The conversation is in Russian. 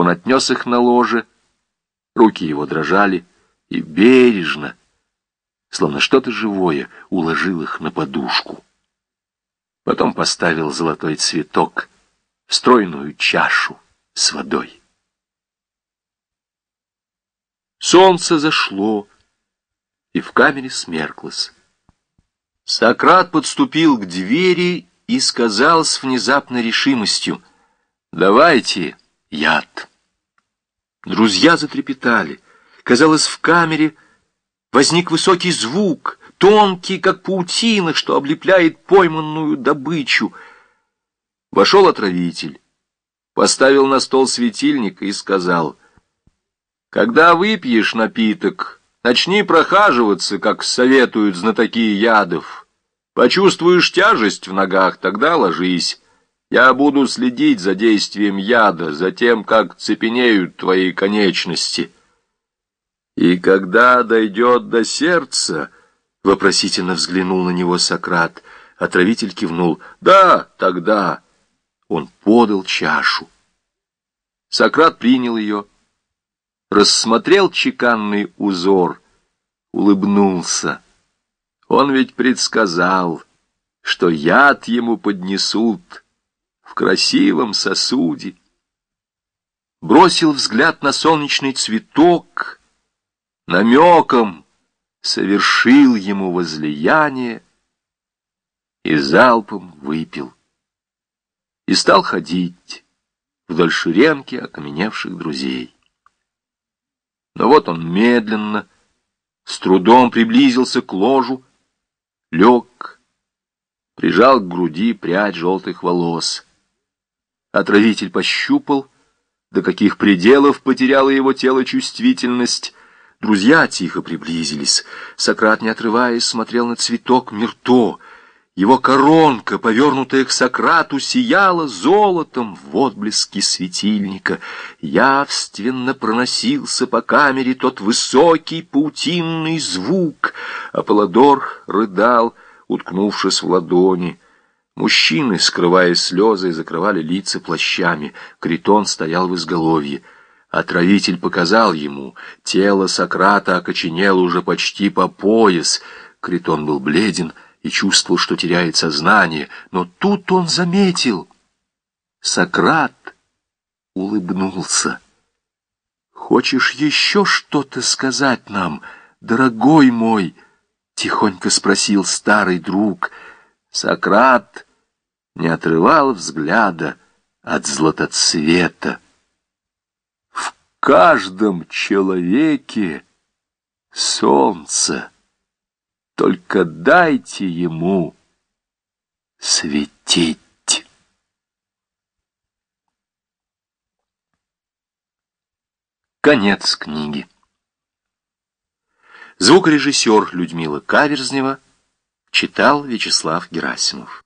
Он отнес их на ложе, руки его дрожали, и бережно, словно что-то живое, уложил их на подушку. Потом поставил золотой цветок в стройную чашу с водой. Солнце зашло, и в камере смерклось. Сократ подступил к двери и сказал с внезапной решимостью, «Давайте яд». Друзья затрепетали. Казалось, в камере возник высокий звук, тонкий, как паутина, что облепляет пойманную добычу. Вошел отравитель, поставил на стол светильник и сказал, «Когда выпьешь напиток, начни прохаживаться, как советуют знатоки ядов. Почувствуешь тяжесть в ногах, тогда ложись». Я буду следить за действием яда, за тем, как цепенеют твои конечности. И когда дойдет до сердца, — вопросительно взглянул на него Сократ, отравитель кивнул, — да, тогда. Он подал чашу. Сократ принял ее, рассмотрел чеканный узор, улыбнулся. Он ведь предсказал, что яд ему поднесут, — в красивом сосуде. Бросил взгляд на солнечный цветок, намеком совершил ему возлияние и залпом выпил. И стал ходить вдоль шеренки окаменевших друзей. Но вот он медленно, с трудом приблизился к ложу, лег, прижал к груди прядь желтых волос — Отравитель пощупал, до каких пределов потеряло его тело чувствительность. Друзья тихо приблизились. Сократ, не отрываясь, смотрел на цветок мирто. Его коронка, повернутая к Сократу, сияла золотом в отблеске светильника. Явственно проносился по камере тот высокий паутинный звук. Аполлодор рыдал, уткнувшись в ладони. Мужчины, скрывая слезы, закрывали лица плащами. Критон стоял в изголовье. Отравитель показал ему. Тело Сократа окоченело уже почти по пояс. Критон был бледен и чувствовал, что теряет сознание. Но тут он заметил. Сократ улыбнулся. «Хочешь еще что-то сказать нам, дорогой мой?» — тихонько спросил старый друг. Сократ не отрывал взгляда от златоцвета. В каждом человеке солнце, только дайте ему светить. Конец книги. Звукорежиссер Людмила Каверзнева читал Вячеслав Герасимов.